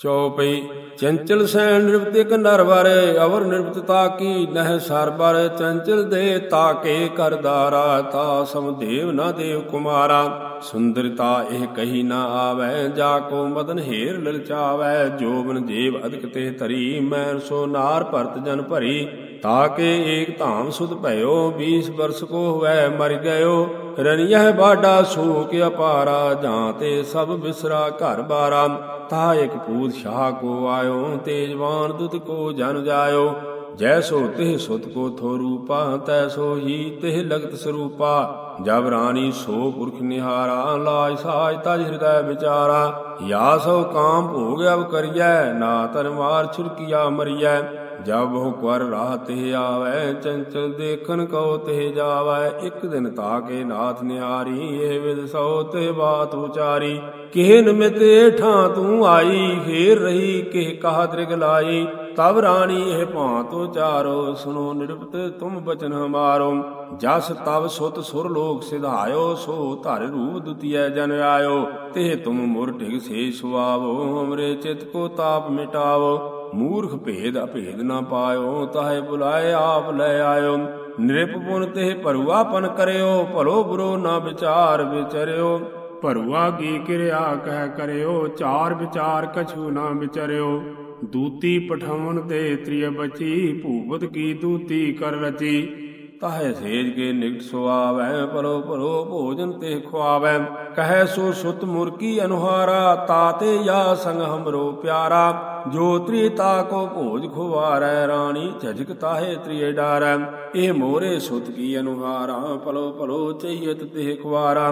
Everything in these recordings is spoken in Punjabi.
ਚਉਪਈ ਚੰਚਲ ਸੈਨ ਨਿਰਪਤ ਨਰ ਬਾਰੇ ਅਵਰ ਨਿਰਪਤ ਕੀ ਨਹਿ ਸਰ ਬਰ, ਚੰਚਲ ਦੇ ਤਾਕੇ ਕਰਦਾਰਾ ਤਾ ਸਮਦੇਵ ਨਾ ਦੇਵ ਕੁਮਾਰਾ ਸੁੰਦਰਤਾ ਇਹ ਕਹੀ ਨਾ ਆਵੈ, ਜਾ ਕੋ ਮਦਨ ਹੇਰ ਲਲਚਾਵੈ ਜੋਬਨ ਜੀਵ ਅਦਿਕ ਤੇ ਧਰੀ ਮੈਂ ਸੋ ਨਾਰ ਭਰਤ ਜਨ ਭਰੀ ਤਾਕੇ ਏਕ ਧਾਮ ਸੁਧ ਭਇਓ 20 ਬਰਸ ਕੋ ਹੋਵੈ, ਮਰ ਗਇਓ। ਰਣਿਯਹ ਬਾਡਾ ਸੋਕ ਅਪਾਰਾ, ਜਾਂ ਤੇ ਸਭ ਬਿਸਰਾ ਘਰ ਬਾਰਾ। ਤਾ ਇਕ ਪੂਤ ਸ਼ਾਹ ਕੋ ਆਇਓ, ਤੇਜਵਾਨ ਦੁਤ ਕੋ ਜਨ ਜਾਇਓ। ਜੈਸੋ ਤਿਹ ਸੁਤ ਕੋ ਥੋ ਰੂਪਾ ਤੈਸੋ ਹੀ ਤਿਹ ਲਗਤ ਸਰੂਪਾ। ਜਬ ਰਾਣੀ ਸੋ ਪੁਰਖ ਨਿਹਾਰਾ, ਲਾਜ ਸਾਜ ਤਜ ਹਿਰਦੈ ਵਿਚਾਰਾ। ਯਾ ਸੋ ਕਾਮ ਭੋਗ ਅਬ ਕਰੀਐ, ਨਾ ਤਨ ਮਾਰ ਛੁਰਕੀਆ ਮਰੀਐ। ਜਬ ਉਹ ਕਰ ਰਾਹ ਤੇ ਆਵੈ, ਚੰਚਲ ਦੇਖਣ ਕਉ ਤੇ ਜਾਵੈ। ਇੱਕ ਦਿਨ ਤਾਕੇ ਨਾਥ ਨਿਆਰੀ ਇਹ ਵਿਦ ਸੋ ਤੇ ਬਾਤ ਉਚਾਰੀ। ਕਿਹ ਨਿਮਿਤ ਠਾਂ ਤੂੰ ਆਈ, ਫੇਰ ਰਹੀ ਕਿਹ ਕਹਾ ਤ੍ਰਿਗ ਲਾਈ। ਤਬ ਰਾਣੀ ਇਹ ਭਾਂਤ ਉਚਾਰੋ ਸੁਨੋ ਨਿਰਪਤ ਤੁਮ ਬਚਨ ਹਮਾਰੋ। ਜਸ ਤਬ ਸੁਤ ਸੁਰ ਲੋਕ ਸਿਧਾਇਓ, ਸੋ ਧਰ ਰੂਪ ਦੁਤੀਐ ਜਨ ਆਇਓ। ਤੇ ਤੁਮ ਮੁਰ ਢਿਗ ਸੇ ਸੁਆਵੋ ਹਮਰੇ ਚਿਤ ਕੋ ਤਾਪ ਮਿਟਾਵੋ। ਮੂਰਖ ਭੇਦ ਅਭੇਦ ਨਾ ਪਾਇਓ, ਤਾਹੇ ਬੁਲਾਏ ਆਪ ਲੈ ਆਇਓ। ਨਿਰਪੁਨ ਤੇ ਭਰੂਆਪਨ ਕਰਿਓ, ਭਲੋ ਬੁਰੋ ਨਾ ਵਿਚਾਰ ਵਿਚਰਿਓ। ਭਰੂਆ ਕੀ ਕਿਰਿਆ ਕਹਿ ਕਰਿਓ, ਚਾਰ ਵਿਚਾਰ ਕਛੂ ਨਾ ਵਿਚਰਿਓ। ਦੂਤੀ ਪਠਾਵਨ ਤੇ ਤ੍ਰਿਯ ਬਚੀ, ਭੂਪਤ ਕੀ ਦੂਤੀ ਕਰ ਰਚੀ। ਤਾਹੇ ਸੇਜ ਕੇ ਨਿਕਟ ਸੁਆਵੈ ਪਰੋ ਪਰੋ ਭੋਜਨ ਤੇ ਖਵਾਵੈ ਕਹੈ ਸੋ ਸੁਤ ਮੁਰਕੀ ਅਨੁਹਾਰਾ ਤਾਤੇ ਯਾ ਸੰਗ ਹਮਰੋ ਪਿਆਰਾ। ਜੋ ਤ੍ਰੀਤਾ ਕੋ ਭੋਜ ਖੁਵਾਰੈ, ਰਾਣੀ ਝਜਕ ਤਾਹੇ ਤ੍ਰਿਏ ਡਾਰੈ। ਇਹ ਮੋਰੇ ਸੁਤ ਕੀ ਅਨੁਹਾਰਾ ਪਲੋ ਪਲੋ ਚਈਤ ਤੇ ਖਵਾਰਾ।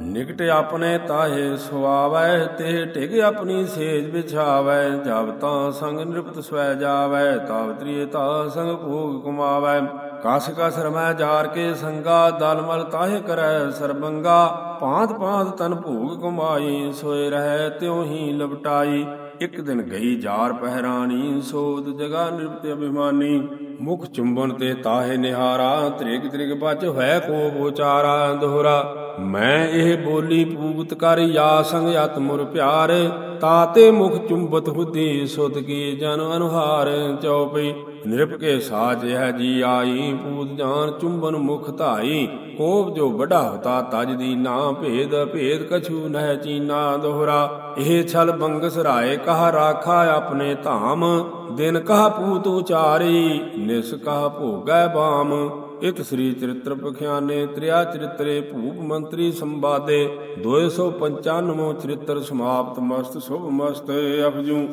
ਨਿਕਟ ਆਪਣੇ ਤਾਹੇ ਸੁਆਵੈ, ਤੇ ਟਿਕ ਆਪਣੀ ਸੇਜ ਵਿਛਾਵੈ। ਜਬ ਤਾਂ ਸੰਗ ਨਿਰਪਤ ਸਵੈ ਜਾਵੈ, ਤਬ ਤ੍ਰਿਏ ਤਾ ਸੰਗ ਭੋਗ ਕੁਮਾਵੈ ਕਸ ਕਸ ਰਮੈ ਜਾਰ ਕੇ ਸੰਗਾ ਦਲਮਲ ਤਾਹੇ ਕਰੈ ਸਰਬੰਗਾ। ਪਾਂਤ ਪਾਂਤ ਤਨ ਭੋਗ ਕਮਾਈ ਸੋਏ ਰਹਿ ਤਿਉ ਹੀ ਲਪਟਾਈ। ਇੱਕ ਦਿਨ ਗਈ ਜਾਰ ਪਹਿਰਾਣੀ ਸੋਦ ਜਗਾ ਨਿਰਪਤ ਅਭਿਮਾਨੀ। ਮੁਖ ਚੁੰਬਨ ਤੇ ਤਾਹੇ ਨਿਹਾਰਾ, ਤ੍ਰਿਗ ਤ੍ਰਿਗ ਬਚ ਹੈ ਕੋ ਵਿਚਾਰਾ ਦੋਹਰਾ। ਮੈਂ ਇਹ ਬੋਲੀ ਪੂਤ ਕਰ ਯਾ ਸੰਗ ਅਤ ਮੁਰ ਪਿਆਰ। ਤਾਤੇ ਮੁਖ ਚੁੰਬਤ ਹੁਦੀ ਸੁਤ ਕੀ ਜਨ ਅਨੁਹਾਰ ਚਉਪਈ। ਨਿਰਪ ਕੇ ਸਾਜ ਹੈ ਜੀ ਆਈ, ਪੂਤ ਜਾਨ ਚੁੰਬਨ ਮੁਖ ਧਾਈ। ਕੋਪ ਜੋ ਵੱਡਾ ਤਜ ਦੀ ਨਾ ਭੇਦ ਭੇਦ ਕਛੂ ਨਹਿ ਚੀਨਾ ਦੋਹਰਾ। ਇਹ ਛਲ ਬੰਗਸ ਰਾਏ, ਕਹਾ ਰਾਖਾ ਆਪਣੇ ਧਾਮ। ਦਿਨ ਕਹਾ ਪੂਤ ਉਚਾਰੀ, ਨਿਸ ਕਹ ਭੋਗੈ ਬਾਮ। ਇਤ ਸ੍ਰੀ ਚਰਿਤ੍ਰ ਪਖਿਆਨੇ, ਤ੍ਰਿਆ ਚਰਿਤਰੇ ਭੂਪ ਮੰਤਰੀ ਸੰਵਾਦੇ। 295 ਚਰਿਤ੍ਰ ਸਮਾਪਤ ਮਸਤ, ਸੁਭ ਮਸਤ ਅਫਜੂ।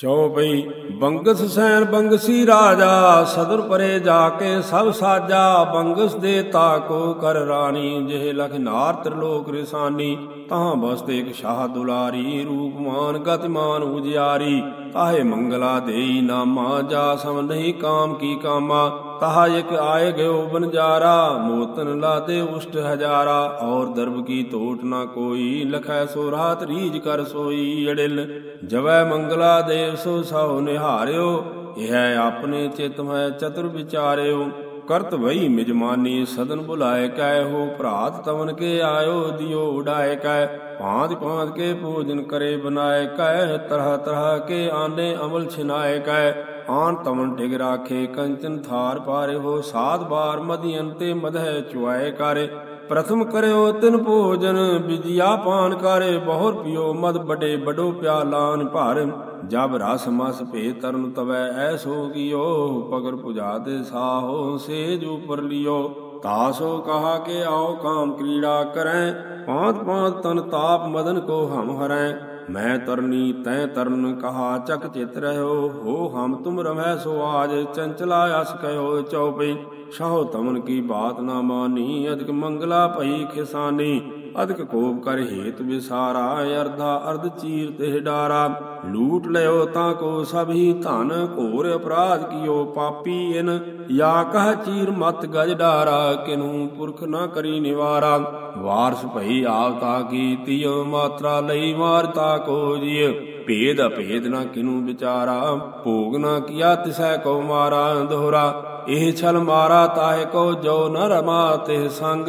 ਚੌਪਈ ਬੰਗਸ ਸੈਨ ਬੰਗਸੀ ਰਾਜਾ, ਸਦਰ ਪਰੇ ਜਾ ਕੇ ਸਭ ਸਾਜਾ, ਬੰਗਸ ਦੇ ਤਾਕੋ ਕਰ ਰਾਣੀ, ਜਿਹ ਲਖ ਨਾਰ ਤ੍ਰਿਲੋਕ ਰਿਸਾਨੀ, ਤਾਂ ਬਸਤ ਇੱਕ ਸ਼ਾਹ ਦੁਲਾਰੀ ਰੂਪਮਾਨ ਗਤਮਾਨ ਉਜਿਆਰੀ। ਤਾਹੇ ਮੰਗਲਾ ਦੇਈ ਨਾਮਾ, ਜਾ ਸਮ ਨਹੀਂ ਕਾਮ ਕੀ ਕਾਮਾ, ਤਹਾ ਇਕ ਆਏ ਗਇਓ ਬਨਜਾਰਾ ਮੋਤਨ ਲਾਦੇ ਉਸ਼ਟ ਹਜ਼ਾਰਾ, ਔਰ ਦਰਬ ਕੀ ਤੋਟ ਨਾ ਕੋਈ, ਲਖੈ ਸੋ ਰਾਤ ਰੀਜ ਕਰ ਸੋਈ ਅੜਿਲ। ਜਵੈ ਮੰਗਲਾ ਦੇਵ ਸੋ ਸਹੁ ਨਿਹਾਰਿਓ, ਇਹ ਆਪਣੇ ਚਿਤ ਮੈਂ ਚਤੁਰ ਵਿਚਾਰਿਓ। ਕਰਤ ਵਈ ਮਿਜਮਾਨੀ ਸਦਨ ਬੁਲਾਏ ਕੈ ਹੋ ਭਰਾਤ ਤਵਨ ਕੇ ਆਇਓ ਦਿਓ ਉਡਾਏ ਕੈ। ਭਾਂਤ ਭਾਂਤ ਕੇ ਭੋਜਨ ਕਰੇ ਬਨਾਏ ਕੈ। ਤਰਹ ਤਰਹ ਕੇ ਆਨੇ ਅਮਲ ਛਿਨਾਏ ਕੈ। ਆਨ ਤਵਨ ਟਿਗ ਰਾਖੇ ਕੰਚਨ ਥਾਰ ਪਾਰੇ ਹੋ। ਸਾਤ ਬਾਰ ਮਦੀਨ ਤੇ ਮਧੈ ਚੁਆਏ ਕਰੇ। ਪ੍ਰਥਮ ਕਰਿਓ ਤਿਨ ਭੋਜਨ ਵਿਜਿਆ ਪਾਨ ਕਰੇ, ਬਹੁਰ ਪਿਓ ਮਦ ਬਡੇ ਬਡੋ ਪਿਆਲਾਨ ਭਰ। ਜਬ ਰਸ ਮਸ ਭੇ ਤਰਨ ਤਵੈ ਐਸੋ ਕੀਓ, ਪਗਰ ਪੁਜਾ ਦੇ ਸਾਹੋ, ਸੇਜ ਉਪਰ ਲਿਓ। ਤਾਸੋ ਕਹਾ ਕੇ ਆਓ ਕਾਮ ਕ੍ਰੀੜਾ ਕਰੈ ਪਾਂਤ ਪਾਂਤ ਤਨ ਤਾਪ ਮਦਨ ਕੋ ਹਮ ਹਰੈ। ਮੈਂ ਤਰਨੀ ਤੈ ਤਰਨ ਕਹਾ ਚਕ ਚਿਤ ਰਹਿਓ, ਹੋ ਹਮ ਤੁਮ ਰਮੈ ਸੋ ਆਜ ਚੰਚਲਾ ਅਸ ਕਹਿਓ ਚਉਪਈ ਸ਼ਾਹ ਤਮਨ ਕੀ ਬਾਤ ਨਾ ਮਾਨੀ, ਅਦਿਕ ਮੰਗਲਾ ਭਈ ਖਿਸਾਨੀ। ਅਦਿਕ ਕੋਪ ਕਰ ਹੇਤ ਵਿਸਾਰਾ, ਅਰਧਾ ਅਰਧ ਚੀਰ ਤੇ ਡਾਰਾ। ਲੂਟ ਲਿਓ ਤਾਂ ਕੋ ਸਭ ਹੀ ਧਨ, ਘੋਰ ਅਪਰਾਧ ਕੀਓ ਪਾਪੀ ਇਨ। ਯਾ ਕਹ ਚੀਰ ਮਤ ਗਜ ਡਾਰਾ, ਕਿਨੂ ਪੁਰਖ ਨਾ ਕਰੀ ਨਿਵਾਰਾ। ਵਾਰਸ ਭਈ ਆਵਤਾ ਕੀਤਿਓ ਮਾਤਰਾ ਲਈ ਮਾਰਤਾ ਕੋ ਜੀ ਭੇਦ ਅਭੇਦ ਨਾ ਕਿਨੂ ਵਿਚਾਰਾ, ਭੋਗ ਨਾ ਕੀਆ ਤਿਸੈ ਕੋ ਮਾਰਾ ਦੋਹਰਾ। ਇਹ ਛਲ ਮਾਰਾ ਤਾਹੇ ਕੋ ਜੋ ਨ ਰਮਾ ਤੇ ਸੰਗ।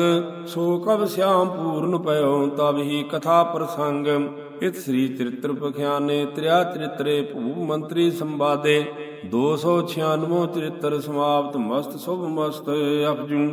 ਸੋ ਕਬ ਸਿਆਮ ਪੂਰਨ ਪਇਓ ਤਬ ਹੀ ਕਥਾ ਪ੍ਰਸੰਗ। ਇਤ ਸ੍ਰੀ ਚਰਿਤ੍ਰ ਪਖਿਆਨੇ, ਤ੍ਰਿਆ ਚਰਿਤਰੇ ਭੂਪ ਮੰਤਰੀ ਸੰਵਾਦੇ। 296 ਚਰਿਤ੍ਰ ਸਮਾਪਤ, ਮਸਤ ਸੁਭ ਮਸਤ ਅਪਜੂ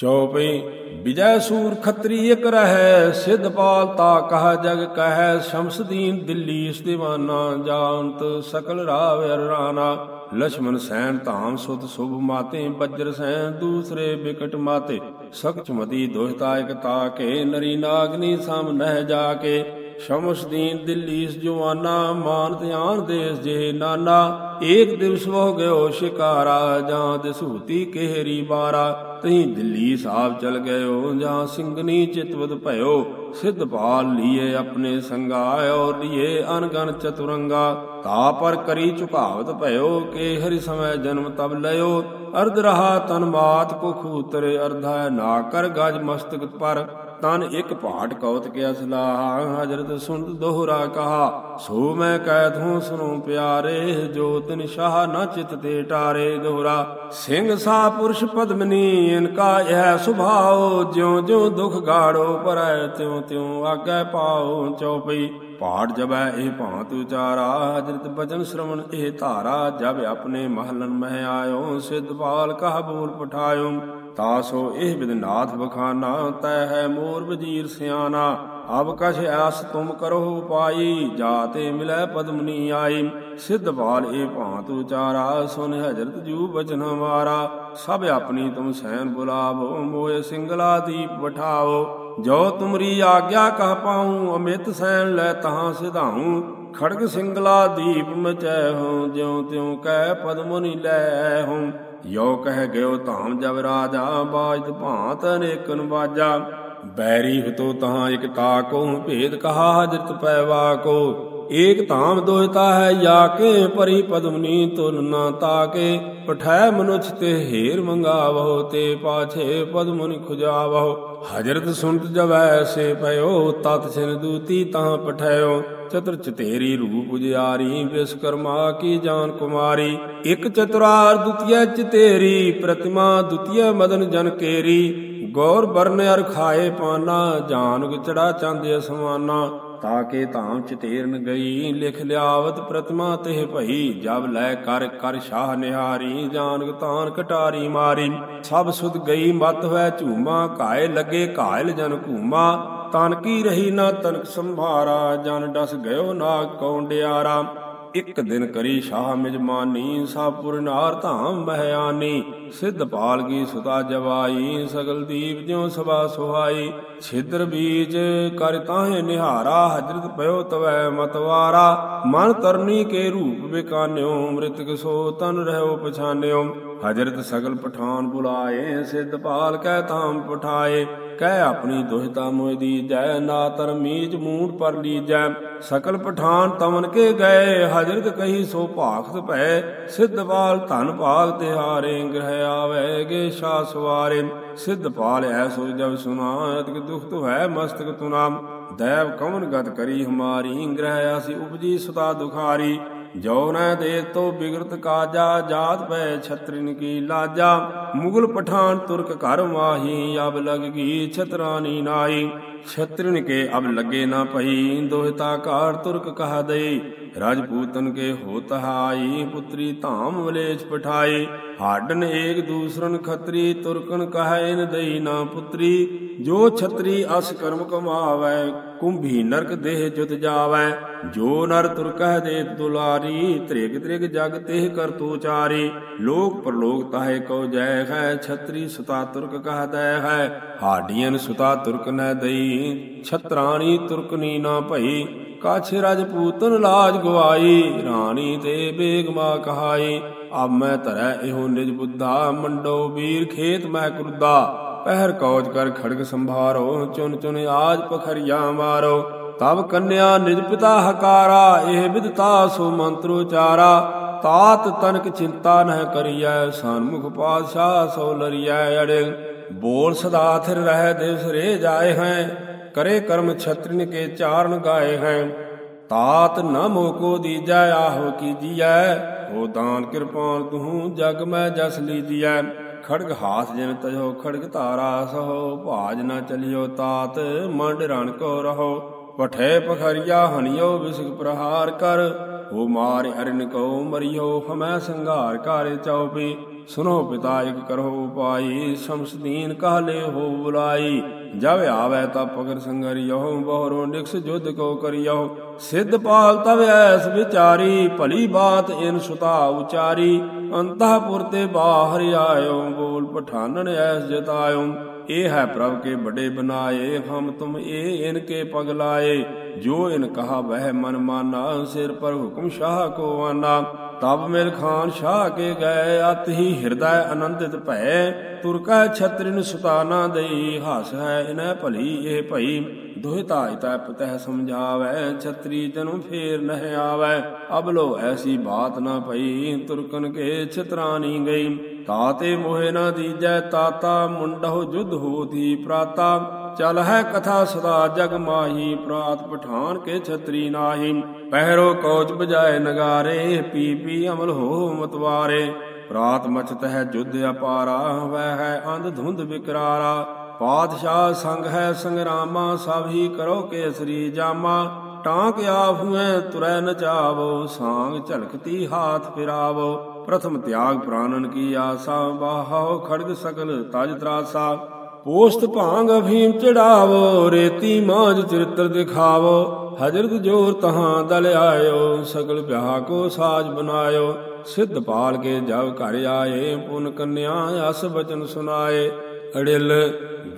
ਚੌਪਈ ਵਿਜੈ ਸੂਰ ਖੱਤਰੀ ਇਕ ਰਹੈ, ਸਿਧ ਪਾਲਤਾ ਕਹ ਜਗ ਕਹੈ, ਸ਼ਮਸਦੀਨ ਦਿੱਲੀ ਸਦਿਵਾਨਾ ਜਾਣਤ ਸਕਲ ਰਾਵ ਰਾਣਾ। ਲక్ష్మణ ਸੈਨ ਧਾਮ ਸੁਤ ਸੁਭ ਮਾਤੇ, ਬੱਜਰ ਸੈਨ ਦੂਸਰੇ ਬਿਕਟ ਮਾਤੇ। ਸਕਚਮਤੀ ਦੋਹਿਤਾ ਇਕਤਾ ਕੇ, ਨਰੀ ਨਾਗਨੀ ਸਮ ਨਹਿ ਜਾ ਕੇ। ਸ਼ਮਸਦੀਨ ਦਿੱਲੀਸ ਜਵਾਨਾ, ਮਾਨ ਧਿਆਨ ਦੇਸ ਜੇ ਨਾਨਾ। ਏਕ ਦਿਵਸ ਹੋ ਗਇਓ ਸ਼ਿਕਾਰਾ, ਜਾਂ ਦਿਸੂਤੀ ਕਹਿਰੀ ਬਾਰਾ। ਤਹੀਂ ਦਿੱਲੀ ਸਾਹਿਬ ਚਲ ਗਇਓ ਜਾਂ ਸਿੰਘਨੀ ਚਿਤਵਦ ਭਇਓ, ਸਿੱਧ ਪਾਲ ਲੀਏ ਆਪਣੇ ਸੰਗਾ ਔਰ ਲੀਏ ਅਨਗਨ ਚਤੁਰੰਗਾ। ਤਾ ਪਰ ਕਰੀ ਝੁਕਾਵਤ ਭਇਓ, ਕੇ ਹਰੀ ਸਮੈ ਜਨਮ ਤਬ ਲਿਓ ਅਰਧ ਰਹਾ ਤਨ ਮਾਤ ਕੋ ਖੂਤਰੇ ਅਰਧਾ ਨਾ ਕਰ, ਗਜ ਮਸਤਕ ਪਰ। ਤਨ ਇੱਕ ਭਾਟ ਕਉਤ ਕਿਆ ਸਲਾਹ, ਹਜ਼ਰਤ ਸੁਣਤ ਦੋਹਰਾ ਕਹਾ, ਸੋ ਮੈਂ ਕਹਿ ਤੂੰ ਸੁਨੋ ਪਿਆਰੇ, ਜੋ ਤਿਨ ਸ਼ਾਹ ਨਾ ਚਿਤ ਤੇ ਟਾਰੇ ਦੋਹਰਾ। ਸਿੰਘ ਸਾ ਪੁਰਸ਼ ਪਦਮਨੀ, ਇਨਕਾ ਇਹ ਸੁਭਾਉ ਜਿਉ ਜਿਉ ਦੁਖ ਗਾੜੋ ਪਰੈ ਤਿਉ ਤਿਉ ਆਗੇ ਪਾਉ ਚਉਪਈ ਪਾਠ ਜਬੈ ਇਹ ਭਾਂਤ ਉਚਾਰਾ, ਹਜ਼ਰਤ ਬਚਨ ਸ਼ਰਵਣ ਇਹ ਧਾਰਾ, ਜਬ ਆਪਣੇ ਮਹਲਨ ਮਹਿ ਆਇਓ ਸਿੱਧਪਾਲ ਕਹ ਬੋਲ ਪਠਾਇਓ। ਤਾਸੋ ਇਹ ਵਿਦਨਾਥ ਬਖਾਨਾ, ਤੈ ਹੈ ਮੋਰ ਵਜੀਰ ਸਿਆਣਾ। ਅਬ ਕਛ ਆਸ ਤੁਮ ਕਰੋ ਪਾਈ ਜਾਤੇ ਮਿਲੈ ਪਦਮਨੀ ਆਈ। ਸਿੱਧਪਾਲ ਇਹ ਭਾਂਤ ਉਚਾਰਾ, ਸੁਨ ਹਜ਼ਰਤ ਜੂ ਬਚਨ ਹਮਾਰਾ ਸਭ ਆਪਣੀ ਤੁਮ ਸੈਨ ਬੁਲਾਵੋ, ਮੋਏ ਸਿੰਗਲਾ ਦੀਪ ਬਠਾਓ ਜੋ ਤੁਮਰੀ ਆਗਿਆ ਕਹ ਪਾਉ, ਅਮਿਤ ਸੈਨ ਲੈ ਤਹਾਂ ਸਿਧਾਉ। ਖੜਗ ਸਿੰਗਲਾ ਦੀਪ ਮਚੈ ਹੋ ਜਿਉ ਤਿਉ ਕਹਿ ਪਦਮੁਨੀ ਲੈ ਹਉ। ਯੋ ਕਹਿ ਗਿਓ ਧਾਮ ਜਬ ਰਾਜਾ, ਬਾਜਤ ਭਾਂਤ ਅਨੇਕਨ ਬਾਜਾ ਬੈਰੀ ਹਤੋ ਤਹਾਂ ਇਕ ਤਾਕੋ ਭੇਦ ਕਹਾ ਹਜਰਤ ਪੈਵਾ ਕੋ। ਏਕ ਧਾਮ ਦੋਇਤਾ ਹੈ ਜਾ ਕੇ ਪਰੀ ਪਦਮਨੀ ਤੁਲ ਨਾ ਤਾਕੇ। ਪਠੈ ਮਨੁਛ ਤੇ ਹੀਰ ਮੰਗਾਵੋ ਤੇ ਪਾਛੇ ਪਦਮੁਨੀ ਖੁਜਾਵੋ ਹਜਰਤ ਸੁਣਤ ਜਬ ਐਸੇ ਪਇਓ, ਤਤ ਸਿਨ ਦੂਤੀ ਤਾਂ ਪਠਾਇਓ ਚਤੁਰ ਚਤੇਰੀ ਰੂਪ ਉਜਿਆਰੀ ਵਿਸਕਰਮਾ ਕੀ ਜਾਨ ਕੁਮਾਰੀ। ਇਕ ਚਤੁਰਾਰ ਦੁਤੀਆ ਚਤੇਰੀ, ਪ੍ਰਤਿਮਾ ਦੁਤੀਆ ਮਦਨ ਜਨ ਕੇਰੀ। ਗੌਰ ਬਰਨ ਅਰ ਪਾਨਾ, ਜਾਨ ਚੜਾ ਚੰਦ ਅਸਮਾਨਾ। ਤਾਕੇ ਧਾਮ ਚਤੇਰਨ ਗਈ। ਲਿਖ ਲਿਆਵਤ ਪ੍ਰਤਮਾ ਤੇ ਭਈ, ਜਬ ਲੈ ਕਰ ਕਰ ਸ਼ਾਹ ਨਿਹਾਰੀ ਜਾਨਕ ਤਾਨ ਕਟਾਰੀ ਮਾਰੀ। ਸਭ ਸੁਧ ਗਈ, ਮਤ ਹੋਇ ਝੂਮਾ ਘਾਏ ਲੱਗੇ, ਘਾਇਲ ਜਨ ਘੂਮਾ। ਤਨ ਕੀ ਰਹੀ ਨਾ ਤਨਕ ਸੰਭਾਰਾ, ਜਨ ਡਸ ਗਇਓ ਨਾ ਕੌਂਡਿਆਰਾ ਇੱਕ ਦਿਨ ਕਰੀ ਸ਼ਾਹ ਮਿਜਮਾਨੀ, ਸਾਪੁਰ ਨਾਰ ਧਾਮ ਬਹਿਆਨੀ, ਸਿੱਧ ਪਾਲਗੀ ਸੁਤਾ ਜਵਾਈ, ਸਗਲ ਦੀਪ ਜਿਉ ਸਭਾ ਸੁਹਾਈ। ਛਿਦਰ ਬੀਜ ਕਰ ਤਾਹੇ ਨਿਹਾਰਾ, ਹਜਰਤ ਪਇਓ ਤਵੈ ਮਤਵਾਰਾ ਮਨ ਤਰਨੀ ਕੇ ਰੂਪ ਬਿਕਾਨਿਓ, ਮ੍ਰਿਤਕ ਸੋ ਤਨ ਰਹਿਓ ਪਛਾਨਿਓ। ਹਜਰਤ ਸਗਲ ਪਠਾਨ ਬੁਲਾਏ, ਸਿੱਧ ਪਾਲ ਕਹਿ ਤਾਮ ਪਠਾਏ। ਕਹਿ ਆਪਣੀ ਦੁਹਿਤਾ ਮੋਇ ਦੀ ਜੈ, ਨਾ ਤਰਮੀਜ ਮੂਡ ਪਰ ਲੀਜੈ। ਸਕਲ ਪਠਾਨ ਤਮਨ ਕੇ ਗਏ, ਹਜਰਤ ਕਹੀ ਸੋ ਭਾਖਤ ਭੈ। ਸਿੱਧਪਾਲ ਧਨ ਭਾਗ ਤੇ ਹਾਰੇ ਗ੍ਰਹਿ ਆਵੇਗੇ ਸ਼ਾ ਸਵਾਰੇ। ਸਿੱਧਪਾਲ ਸੋ ਜਬ ਸੁਨਾ ਅਤਿਕ ਦੁਖ ਤੋ ਹੈ ਮਸਤਕ ਤੁਨਾਮ ਦੈਵ ਕਵਨ ਗਤ ਕਰੀ ਹਮਾਰੀ, ਗ੍ਰਹਿ ਆਸੀ ਉਪਜੀ ਸੁਤਾ ਦੁਖਾਰੀ। ਜੋ ਨ ਦੇ ਤੋ ਬਿਗਰਤ ਕਾਜਾ, ਜਾਤ ਪੈ ਛਤਰਿਨ ਕੀ ਲਾਜਾ। ਮੁਗਲ ਪਠਾਨ ਤੁਰਕ ਘਰ ਮਾਹੀ ਅਬ ਲਗ ਗਈ ਛਤਰਾਨੀ ਨਾਈ ਛਤਰਿਨ ਕੇ ਅਬ ਲੱਗੇ ਨਾ ਭਈ, ਦੋਹਿਤਾ ਕਾਰ ਤੁਰਕ ਕਹ ਦਈ। ਰਾਜਪੂਤਨ ਕੇ ਹੋਤ ਹਾਈ, ਪੁੱਤਰੀ ਧਾਮ ਵਲੇਛ ਪਠਾਈ। ਹਾਡਨ ਏਕ ਦੂਸਰਨ ਖਤਰੀ, ਤੁਰਕਨ ਕਹੈ ਇਨ ਦਈ ਨਾ ਪੁਤਰੀ। ਜੋ ਛਤਰੀ ਅਸ ਕਰਮ ਕਮਾਵੈ, ਕੁੰਭੀ ਨਰਕ ਦੇਹ ਜੁਤ ਜਾਵੈ। ਜੋ ਨਰ ਤੁਰ ਕਹਿ ਦੇ ਦੁਲਾਰੀ, ਤ੍ਰਿਗ ਤ੍ਰਿਗ ਜਗ ਤਿਹ ਕਰ ਤੂ ਚਾਰੀ। ਲੋਕ ਪਰਲੋਕ ਤਾਹੇ ਕਉ ਜੈ ਹੈ, ਛਤਰੀ ਸੁਤਾ ਤੁਰਕ ਕਹਦੈ ਹੈ। ਹਾਡੀਆਂ ਸੁਤਾ ਤੁਰਕ ਨੈ ਦਈ। ਛਤਰਾਣੀ ਤੁਰਕਨੀ ਨਾ ਭਈ, ਕਾਛ ਰਜਪੂਤਨ ਲਾਜ ਗਵਾਈ, ਰਾਣੀ ਤੇ ਬੇਗਮਾ ਕਹਾਈ ਅਬ ਮੈਂ ਧਰੈ ਇਹੋ ਨਿਜ ਬੁੱਧਾ, ਮੰਡੋ ਵੀਰ ਖੇਤ ਮੈਂ ਕਰੁਦਾ, ਪਹਿਰ ਕੌਜ ਕਰ ਖੜਗ ਸੰਭਾਰੋ, ਚੁਨ ਚੁਨ ਆਜ ਪਖਰੀਆ ਮਾਰੋ ਤਬ ਕੰਨਿਆ ਨਿਜ ਪਿਤਾ ਹਕਾਰਾ, ਇਹ ਵਿਦਤਾ ਸੋ ਮੰਤਰ ਚਾਰਾ ਤਾਤ ਤਨਕ ਚਿੰਤਾ ਨਹਿ ਕਰੀਐ ਸਨਮੁਖ ਪਾਤਸ਼ਾਹ ਸੋ ਲਰੀਐ ਅੜੇ ਬੋਲ ਸਦਾ ਥਿਰ ਰਹਿ ਦਿਵਸ ਰੇ ਜਾਏ ਹੈ ਕਰੇ ਕਰਮ ਛਤਰਿਨ ਕੇ ਚਾਰਨ ਗਾਏ ਹੈ। ਤਾਤ ਨਾ ਮੋਕੋ ਦੀਜੈ, ਆਹੋ ਕੀਜੀਐ ਹੋ ਦਾਨ ਕਿਰਪਾਨ ਤੂੰ, ਜਗ ਮੈਂ ਜਸ ਲੀਜੀਐ ਖੜਗ ਹਾਥ ਜਿਨ ਤਜੋ, ਖੜਗ ਧਾਰਾ ਸਹੋ। ਭਾਜ ਨਾ ਚਲਿਓ ਤਾਤ, ਮੰਡ ਰਣ ਕੋ ਰਹੋ। ਪਠੇ ਪਖਰੀਆ ਹਨਿਓ ਵਿਸਕ ਪ੍ਰਹਾਰ ਕਰ। ਹੋ ਮਾਰ ਅਰਨ ਕੋ ਮਰਿਓ, ਹਮੈ ਸੰਘਾਰ ਕਾਰੇ ਚਉਪੀ। ਸੁਨੋ ਪਿਤਾ ਇਕ ਕਰੋ ਉਪਾਈ, ਸ਼ਮਸਦੀਨ ਕਾਲੇ ਹੋ ਬੁਲਾਈ। ਜਬ ਆਵੇ ਤਾ ਪਗਰ ਸੰਗਰਿਓ ਬਹੁਰੋ ਨਿਕਸ ਜੁਧ ਕੋ ਕਰਿਓ ਸਿੱਧ ਪਾਲ ਤਵ ਐਸ ਵਿਚਾਰੀ, ਭਲੀ ਬਾਤ ਇਨ ਸੁਤਾ ਉਚਾਰੀ। ਅੰਤਹਪੁਰ ਤੇ ਬਾਹਰ ਆਇਓ, ਬੋਲ ਪਠਾਨਣ ਐਸ ਜਤਾਇਓ। ਇਹ ਹੈ ਪ੍ਰਭ ਕੇ ਬੜੇ ਬਨਾਏ, ਹਮ ਤੁਮ ਇਹ ਇਨ ਕੇ ਪਗਲਾਏ। ਜੋ ਇਨ ਕਹਾ ਵਹਿ ਮਨ ਮਾਨਾ, ਸਿਰ ਪਰ ਹੁਕਮ ਸ਼ਾਹ ਕੋ ਆਨਾ। ਤਬ ਮਿਲ ਖਾਨ ਸ਼ਾਹ ਕੇ ਗਏ, ਅਤ ਹੀ ਹਿਰਦੈ ਆਨੰਦਿਤ ਭੈ ਤੁਰਕਾ ਛਤਰਿਨ ਸੁਤਾਨਾ ਦਈ, ਹਸ ਹੈ ਇਨੈ ਭਲੀ ਇਹ ਭਈ। ਦੁਹਿਤਾ ਇਤੈ ਪਤਹਿ ਸਮਝਾਵੈ, ਛਤਰੀ ਜਨਮ ਫੇਰ ਨਹਿ ਆਵੈ। ਅਬਲੋ ਐਸੀ ਬਾਤ ਨਾ ਭਈ, ਤੁਰਕਨ ਕੇ ਛਤਰਾਨੀ ਗਈ। ਤਾਤੇ ਮੋਹਿ ਨਾ ਦੀਜੈ ਤਾਤਾ ਮੁੰਡਹੁ ਜੁਧ ਹੋਤੀ ਪ੍ਰਾਤਾ। ਚਲ ਹੈ ਕਥਾ ਸਦਾ ਜਗ ਮਾਹੀ, ਪ੍ਰਾਤ ਪਠਾਨ ਕੇ ਛਤਰੀ ਨਾਹੀ। ਪਹਿਰੋ ਕੌਚ ਬਜਾਏ ਨਗਾਰੇ, ਪੀ ਪੀ ਅਮਲ ਹੋ ਮਤਵਾਰੇ। ਪ੍ਰਾਤ ਮਚਤ ਹੈ ਜੁਧ ਅਪਾਰਾ, ਵਹਿ ਹੈ ਅੰਧ ਧੁੰਦ ਵਿਕਰਾਰਾ। ਪਾਤਸ਼ਾਹ ਸੰਗ ਹੈ ਸੰਗਰਾਮਾ, ਸਭ ਹੀ ਕਰੋ ਕੇਸਰੀ ਜਾਮਾ। ਟਾਂਕ ਆਫੂਐ ਤੁਰੈ ਨਚਾਵੋ ਸਾਂਗ ਝਲਕਤੀ ਹਾਥ ਫਿਰਾਵੋ। ਪ੍ਰਥਮ ਤਿਆਗ ਪ੍ਰਾਨਨ ਕੀ ਆਸਾ ਬਾਹੋ ਖੜਗ ਸਕਲ ਤਜ ਤਰਾਸਾ। ਪੋਸਤ ਭਾਂਗ ਅਫੀਮ ਚੜਾਵੋ, ਰੇਤੀ ਮਾਜ ਚਰਿੱਤਰ ਦਿਖਾਵੋ। ਹਜ਼ਰਤ ਜੋਰ ਤਹਾਂ ਦਲ ਆਇਓ, ਸਗਲ ਵਿਆਹ ਕੋ ਸਾਜ ਬਨਾਇਓ ਸਿੱਧ ਪਾਲ ਕੇ ਜਬ ਘਰ ਆਏ, ਪੁਨ ਕੰਨਿਆ ਅਸ ਬਚਨ ਸੁਨਾਏ ਅੜਿਲ,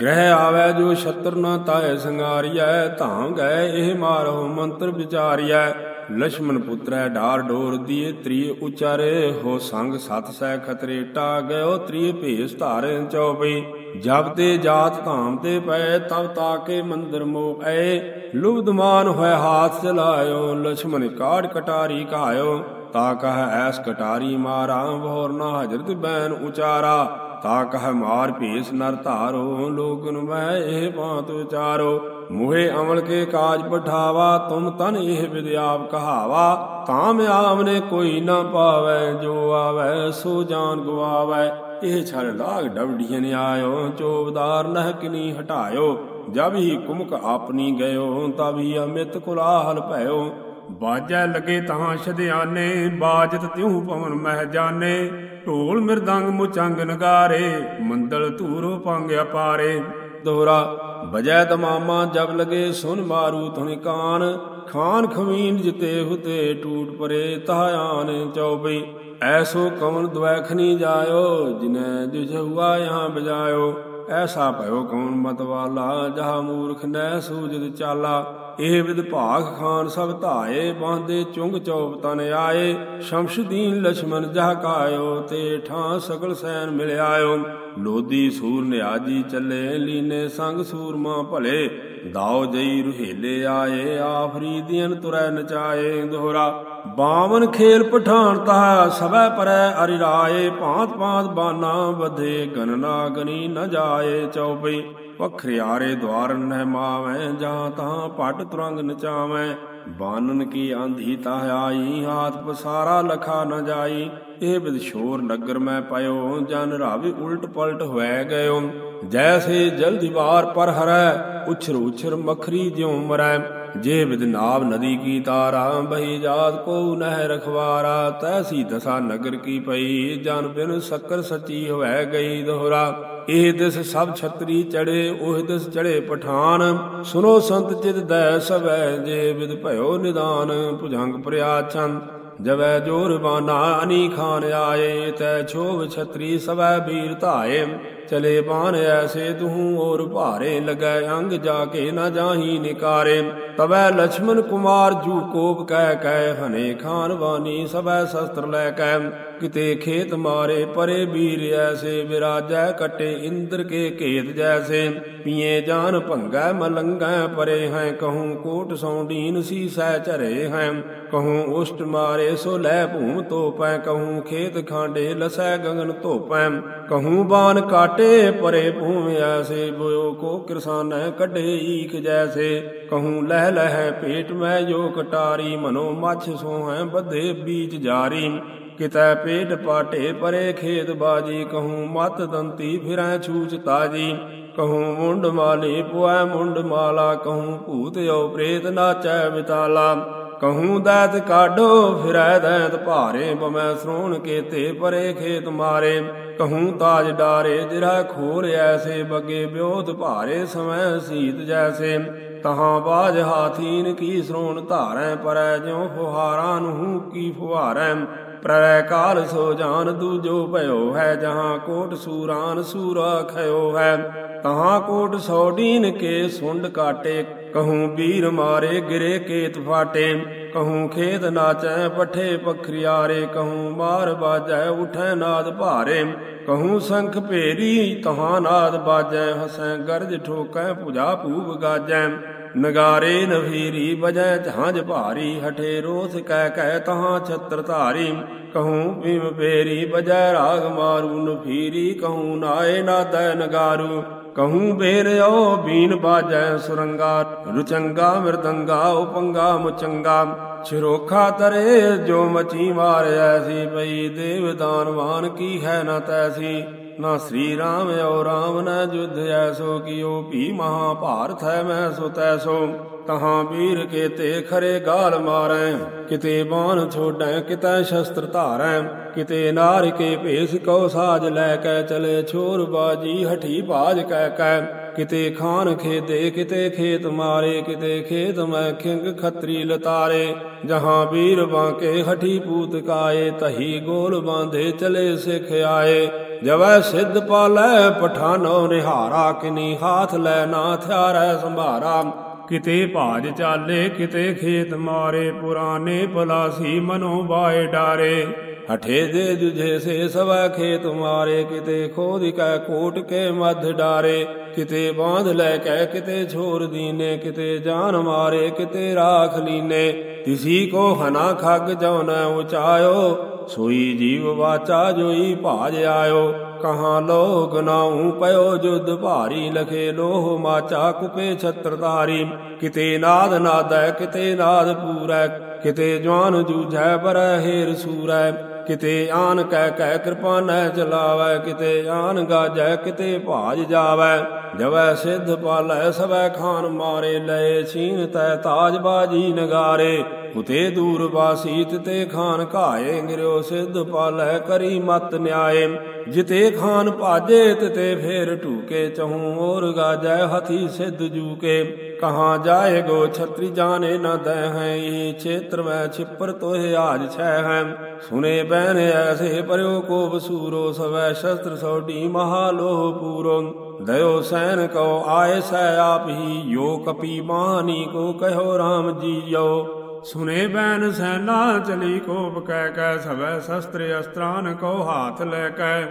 ਗ੍ਰਹਿ ਆਵੇ ਜੋ ਛਤਰ ਨਾ ਤਾਏ ਸੰਗਾਰੀਐ ਧਾਮ ਗਏ ਇਹ ਮਾਰੋ ਮੰਤਰ ਵਿਚਾਰੀਐ। ਲక్ష్మణ ਪੁੱਤਰੈ ਢਾਰ ਡੋਰ ਦੀ ਤ੍ਰਿਏ ਉਚਾਰੇ, ਹੋ ਸੰਗ ਸਤ ਸੈ ਖਤਰੇ ਟਾ ਗਇਓ ਤ੍ਰਿਏ ਭੇਸ ਧਾਰੇ ਚਉਪਈ ਜਬ ਤੇ ਜਾਤ ਧਾਮ ਤੇ ਪਏ, ਤਬ ਤਾਕੇ ਮੰਦਰ ਮੋਐ ਲੁਬਦਮਾਨ ਹੋਇ ਹਾਥ ਚਲਾਇਓ ਲਛਮਨ ਕਾੜ ਕਟਾਰੀ ਘਾਇਓ। ਤਾ ਕਹ ਐਸ ਕਟਾਰੀ ਮਾਰਾ ਭੋਰ ਨਾ ਹਜਰਤ ਬੈਨ ਉਚਾਰਾ। ਤਾ ਕਹ ਮਾਰ ਭੇਸ ਨਰ ਧਾਰੋ ਲੋਗਨ ਮੈਂ ਇਹ ਬਾਤ ਵਿਚਾਰੋ। ਮੋਹੇ ਅਮਲ ਕੇ ਕਾਜ ਪਠਾਵਾ ਤੁਮ ਤਨ ਇਹ ਵਿਦਿਆਪ ਕਹਾਵਾ। ਕਾਮ ਆਵਨੇ ਕੋਈ ਨਾ ਪਾਵੇ, ਜੋ ਆਵੇ, ਸੋ ਜਾਨ ਗਵਾਵੇ। ਇਹ ਛੜ ਲਾਗ ਡਵਡੀਨ ਆਇਓ ਚੋਬਦਾਰ ਨਹ ਕਿਨੀ ਹਟਾਇਓ। ਜਬ ਹੀ ਕੁਮਕ ਆਪਨੀ ਗਇਓ, ਤਬ ਹੀ ਅਮਿਤ ਕੁਲਾਹਲ ਭਇਓ। ਬਾਜੈ ਲਗੇ ਤਾਂ ਛਦਿਆਨੇ, ਬਾਜਤ ਤਿਉ ਪਵਨ ਮਹਿ ਜਾਣੇ ਢੋਲ ਮਿਰਦੰਗ ਮੁਚੰਗ ਨਗਾਰੇ, ਮੰਦਲ ਧੂਰੋ ਪੰਗ ਅਪਾਰੇ। ਦੋਹਰਾ ਬਜੈ ਤਮਾਮਾ ਜਬ ਲਗੇ ਸੁਨ ਮਾਰੂ ਧੁਨ ਕਾਨ, ਖਾਨ ਖਵੀਨ ਜਿਤੇ ਹੁਤੇ ਟੂਟ ਪਰੇ ਤਹਾਨ ਚਉਪਈ ਐਸੋ ਕਵਨ ਦਵੈਖਨੀ ਜਾਇਓ, ਜਿਨੈ ਜਿਸ ਯਹਾਂ ਬਜਾਇਓ। ਐਸਾ ਭਇਓ ਕੌਣ ਮਤਵਾਲਾ, ਜਹਾ ਮੂਰਖ ਨੈ ਸੂਜਿਤ ਚਾਲਾ। ਇਹ ਵਿਦ ਭਾਗ ਖਾਨ ਸਭ ਧਾਏ, ਬਾਂਦੇ ਚੁੰਗ ਚੌਪ ਤਨ ਆਏ। ਸ਼ਮਸ਼ਦੀਨ ਲਛਮਨ ਜਹ ਕਾਇਓ, ਤੇ ਠਾਂ ਸਗਲ ਸੈਨ ਮਿਲ ਆਇਓ ਲੋਦੀ ਸੂਰ ਨਿਆਜੀ ਚੱਲੇ, ਲੀਨੇ ਸੰਗ ਸੂਰਮਾ ਭਲੇ। ਦਾਉ ਜਈ ਰੁਹੇਲੇ ਆਏ ਆਫਰੀਦੀਨ ਤੁਰੈ ਨਚਾਏ ਦੋਹਰਾ। ਬਾਵਨ ਖੇਲ ਪਠਾਨ ਤਾ ਸਭੈ ਪਰੈ ਅਰਿ ਰਾਏ ਭਾਂਤ ਭਾਂਤ ਬਾਨਾ ਵਧੇ ਗਨਨਾ ਗਨੀ ਨ ਜਾਏ ਚਉਪਈ। ਪਖਰਿਆਰੇ ਦਵਾਰ ਨਹਿ ਮਾਵੈ, ਜਾਂ ਤਾਂ ਪਟ ਤੁਰੰਗ ਨਚਾਵੈ। ਬਾਨਨ ਕੀ ਆਂਧੀ ਤਾ ਆਈ ਹਾਥ ਪਸਾਰਾ ਲਖਾ ਨ ਜਾਈ। ਇਹ ਬਿਦਸ਼ੋਰ ਨਗਰ ਮੈਂ ਪਇਓ, ਜਨ ਰਾਵੀ ਉਲਟ ਪਲਟ ਹੋਇ ਗਇਓ। ਜੈਸੇ ਜਲ ਦੀਵਾਰ ਪਰ ਹਰੈ, ਉਛਰ ਉਛਰ ਮਖਰੀ ਜਿਉ ਮਰੈ। ਜੇ ਵਿਦ ਨਾਵ ਨਦੀ ਕੀ ਤਾਰਾ, ਬਹੀ ਜਾਤ ਕੋ ਨਹਿ ਰਖਵਾਰਾ। ਤੈਸੀ ਦਸਾ ਨਗਰ ਕੀ ਪਈ, ਜਨ ਬਿਨ ਸ਼ੱਕਰ ਸਚੀ ਹੋਇ ਗਈ ਦੋਹਰਾ। ਇਹ ਦਿਸ ਸਭ ਛਤਰੀ ਚੜੇ, ਉਹ ਦਿਸ ਚੜੇ ਪਠਾਨ। ਸੁਨੋ ਸੰਤ ਚਿਤ ਦੈ ਸਵੈ, ਜੇ ਵਿਦ ਭਇਓ ਨਿਦਾਨ। ਭੁਜੰਗ ਪ੍ਰਿਆ ਚੰਦ, ਜਵੈ ਜੋਰ ਬਾਨਾ, ਅਨੀ ਖਾਨ ਆਏ, ਤੈ ਛੋਵ ਛਤਰੀ ਸਵੈ ਵੀਰ ਧਾਏ। ਚਲੇ ਬਾਣ ਐਸੇ ਤੂੰ ਔਰ ਭਾਰੇ ਲਗੈ ਅੰਗ ਜਾ ਕੇ ਨਾ ਜਾਹੀ ਨਿਕਾਰੇ। ਤਵੈ ਲਛਮਣ ਕੁਮਾਰ ਜੂ ਕੋਪ ਕਹਿ ਕਹਿ ਹਨੇ ਖਾਨ ਵਾਨੀ ਸਭੈ ਸ਼ਸਤਰ ਲੈ ਕੈ। ਕਿਤੇ ਖੇਤ ਮਾਰੇ ਪਰੇ ਵੀਰ ਐਸੇ ਵਿਰਾਜੈ ਕਟੇ ਇੰਦਰ ਕੇ ਖੇਤ ਜੈਸੇ। ਪੀਏ ਜਾਨ ਭੰਗੈ ਮਲੰਗੈ ਪਰੇ ਹੈ ਕਹੂੰ ਕੋਟ ਸੌ ਦੀਨ ਸਹਿ ਚਰੇ ਹੈ। ਕਹੂੰ, ਉਸ਼ਟ ਮਾਰੇ ਸੋ ਲੈ ਭੂਮ ਤੋਪੈ ਕਹੂੰ, ਖੇਤ ਖਾਂਡੇ ਲਸੈ ਗਗਨ ਧੋਪੈ। ਕਹੂੰ, ਬਾਨ ਕਾਟੇ ਪਰੇ ਭੂਮ ਐਸੇ, ਬੋਇਓ ਕੋ ਕਿਰਸਾਨੈ ਕੱਢੇ ਈਖ ਜੈਸੇ। ਕਹੂੰ, ਲਹਿ ਲਹਿ ਪੇਟ ਮੈਂ ਜੋ ਕਟਾਰੀ, ਮਨੋ ਮੱਛ ਸੋਹੈ ਬੱਧੇ ਬੀਜ ਜਾਰੀ। ਕਿਤੈ ਪੇਟ ਪਾਟੇ ਪਰੇ ਖੇਤ ਬਾਜੀ, ਕਹੂੰ, ਮਤ ਦੰਤੀ ਫਿਰੈ ਛੂਚ ਤਾਜੀ। ਕਹੂੰ, ਮੁੰਡ ਮਾਲੀ ਪੁਐ ਮੁੰਡ ਮਾਲਾ, ਕਹੂੰ, ਭੂਤ ਓ ਪ੍ਰੇਤ ਨਾਚੈ ਵਿਤਾਲਾ ਕਹੂੰ ਦੈਤ ਕਾਢੋ ਫਿਰੈ ਦੈਤ ਭਾਰੇ ਬਮੈ ਸ੍ਰੋਣ ਕੇਤੇ ਪਰੇ ਖੇਤ ਮਾਰੇ ਕਹੂੰ ਤਾਜ ਡਾਰੇ ਜਿਰਾ ਖੋਰ ਐਸੇ ਬਗੇ ਬਿਓਤ ਭਾਰੇ ਸਮੈ ਸੀਤ ਜੈਸੇ ਤਹਾਂ ਬਾਜ ਹਾਥੀਨ ਕੀ ਸ੍ਰੋਣ ਧਾਰੈ ਪਰੈ ਜਿਉ ਫੁਹਾਰਾਂ ਨੂੰ ਕੀ ਫੁਹਾਰੈ ਪ੍ਰੈ ਕਾਲ ਸੋ ਜਾਨ ਦੂਜੋ ਭਇਓ ਹੈ ਜਹਾਂ ਕੋਟ ਸੂਰਾਨ ਸੂਰਾ ਖਇਓ ਹੈ ਤਹਾਂ ਕੋਟ ਸੌਡੀਨ ਕੇ ਸੁੰਡ ਕਾਟੇ ਕਹੂੰ ਵੀਰ ਮਾਰੇ ਗਿਰੇ ਕੇਤ ਫਾਟੇ, ਕਹੂੰ ਖੇਤ ਨਾਚੈ ਪਠੇ ਪਖਰੀਆਰੇ, ਕਹੂੰ ਮਾਰ ਬਾਜੈ ਉਠੈ ਨਾਦ ਭਾਰੇ, ਕਹੂੰ ਸੰਖ ਭੇਰੀ ਤਹਾਂ ਨਾਦ ਬਾਜੈ, ਹਸੈ ਗਰਜ ਠੋਕੈ ਪੁਜਾ ਪੂਬ ਗਾਜੈ, ਨਗਾਰੇ ਨਫੀਰੀ ਬਜੈ ਝਾਂਜ ਭਾਰੀ, ਹਠੇ ਰੋਸ ਕਹਿ ਕਹਿ ਤਹਾਂ ਛਤਰ ਧਾਰੀ, ਕਹੂੰ ਭੀਮ ਪੇਰੀ ਬਜੈ ਰਾਗ ਮਾਰੂ, ਨਫੀਰੀ ਕਹੂੰ ਨਾਏ ਨਾਦੈ ਨਗਾਰੂ ਕਹੂੰ ਬੇਰਿਓ ਬੀਨ ਬਾਜੈ ਸੁਰੰਗਾ ਰੁਚੰਗਾ ਮਿਰਦੰਗਾ ਉਪੰਗਾ ਮੁਚੰਗਾ ਛਿਰੋਖਾ ਤਰੇ ਜੋ ਮਚੀ ਮਾਰਿਆ ਸੀ ਪਈ ਦੇਵ ਦਾਨਵਾਨ ਕੀ ਹੈ ਨਾ ਤੈਸੀ ਨਾ ਸ੍ਰੀ ਰਾਮ ਔ ਰਾਮ ਨ ਜੁਧ ਐਸੋ ਕੀਓ ਭੀ ਮਹਾ ਭਾਰਤ ਹੈ ਮੈਂ ਸੋ ਤੈਸੋ ਤਹਾਂ ਵੀਰ ਕੇ ਤੇ ਖਰੇ ਗਾਲ ਮਾਰੈ, ਕਿਤੇ ਬਾਣ ਛੋਡੈ ਕਿਤੇ ਸ਼ਸਤਰ ਧਾਰੈ, ਕਿਤੇ ਨਾਰ ਕੇ ਭੇਸ ਕਉ ਸਾਜ ਲੈ ਕੇ ਚਲੇ ਛੋਰ ਬਾਜੀ, ਹਠੀ ਬਾਜ ਕਹਿ ਕਹਿ। ਕਿਤੇ ਖਾਨ ਖੇਦੇ, ਕਿਤੇ ਖੇਤ ਮਾਰੇ, ਕਿਤੇ ਖੇਤ ਮੈਂ ਖਿੰਗ ਖੱਤਰੀ ਲਤਾਰੇ। ਜਹਾਂ ਵੀਰ ਬਾਂਕੇ ਹਠੀ ਪੂਤ ਕਾਏ, ਤਹੀ ਗੋਲ ਬਾਂਧੇ ਚਲੇ ਸਿਖ ਆਏ। ਜਵੈ ਸਿੱਧ ਪਾਲੈ, ਪਠਾਨੋ ਨਿਹਾਰਾ, ਕਿਨੀ ਹਾਥ ਲੈ ਨਾ ਥਿਆਰੈ ਸੰਭਾਰਾ। ਕਿਤੇ ਭਾਜ ਚਾਲੇ, ਕਿਤੇ ਖੇਤ ਮਾਰੇ, ਪੁਰਾਣੇ ਪਲਾਸੀ ਮਨੋ ਬਾਏ ਡਾਰੇ। ਹਠੇ ਦੇ ਜੁਝੇ ਸੇ ਸਵਾ ਖੇਤ ਮਾਰੇ, ਕਿਤੇ ਖੋਦ ਕੈ ਕੋਟ ਕੇ ਮੱਧ ਡਾਰੇ। ਕਿਤੇ ਬਾਂਧ ਲੈ ਕੇ, ਕਿਤੇ ਛੋਰ ਦੀਨੇ, ਕਿਤੇ ਜਾਨ ਮਾਰੇ, ਕਿਤੇ ਰਾਖ ਲੀਨੇ। ਤਿਸੀ ਕੋ ਹਨਾ ਖੱਗ, ਜਉ ਨ ਉਚਾਇਓ, ਸੋਈ ਜੀਵ ਵਾਚਾ ਜੋਈ ਭਾਜ ਆਇਓ। ਕਹਾ ਲੋ ਨਾਉ ਪਇਓ ਜੁਦ ਭਾਰੀ ਲਖੇ ਲੋਹ ਮਾਚਾ ਕੁਪੇ ਛਤਰ ਧਾਰੀ ਕਿਤੇ ਨਾਦ ਨਾਦੈ, ਕਿਤੇ ਨਾਦ ਪੂਰੈ, ਕਿਤੇ ਜਵਾਨ ਜੂਝੈ ਬਰਹਿ ਹੇਰ ਸੂਰੈ। ਕਿਤੇ ਆਨ ਕਹਿ ਕਹਿ ਕਿਰਪਾਨੈ ਚਲਾਵੈ, ਕਿਤੇ ਆਨ ਗਾਜੈ, ਕਿਤੇ ਭਾਜ ਜਾਵੈ। ਜਵੈ ਸਿੱਧ ਪਾਲੈ, ਸਵੈ ਖਾਨ ਮਾਰੇ, ਲਏ ਛੀਨ ਤੈ ਤਾਜ ਬਾਜੀ ਨਗਾਰੇ। ਉਤੇ ਦੂਰ ਬਾਸੀ ਤੇ ਖਾਨ ਘਾਏ ਗਿਰਿਓ ਸਿੱਧ ਪਾਲੈ ਕਰੀ ਮਤ ਨਿਆਏ। ਜਿਤੇ ਖਾਨ ਭਾਜੇ, ਤਿਤੇ ਫੇਰ ਢੂਕੇ, ਚਹੂ ਔਰ ਗਾਜੈ, ਹਥੀ ਸਿੱਧ ਜੂਕੇ। ਕਹਾਂ ਜਾਏਗੋ ਛਤਰੀ ਜਾਣੇ ਨ ਦੈ ਹੈ ਇਹ ਛੇਤਰ ਮੈਂ ਛਿਪਰ ਤੋਹਿ ਆਜ ਛੈ ਹੈ। ਸੁਨੇ ਬੈਨ ਐਸੇ ਪਰਿਓ ਕੋ ਬਸੂਰੋ, ਸਵੈ ਸ਼ਸਤਰ ਸੋਢੀ ਮਹਾਲੋਹ ਪੂਰੋ। ਦਇਓ ਸੈਨ ਕਉ ਆਏ ਸੈ ਆਪ ਹੀ, ਯੋ ਕਪੀ ਮਾਨੀ ਕੋ ਕਹਿਓ RAM ਜੀਓ। ਸੁਨੇ ਬੈਨ ਸੈਨਾ ਚਲੀ ਕੋਪ ਕਹਿ ਕੈ ਸਵੈ ਸ਼ਸਤਰ ਅਸਤਰਾਨ ਕੋ ਹਾਥ ਲੈ ਕੈ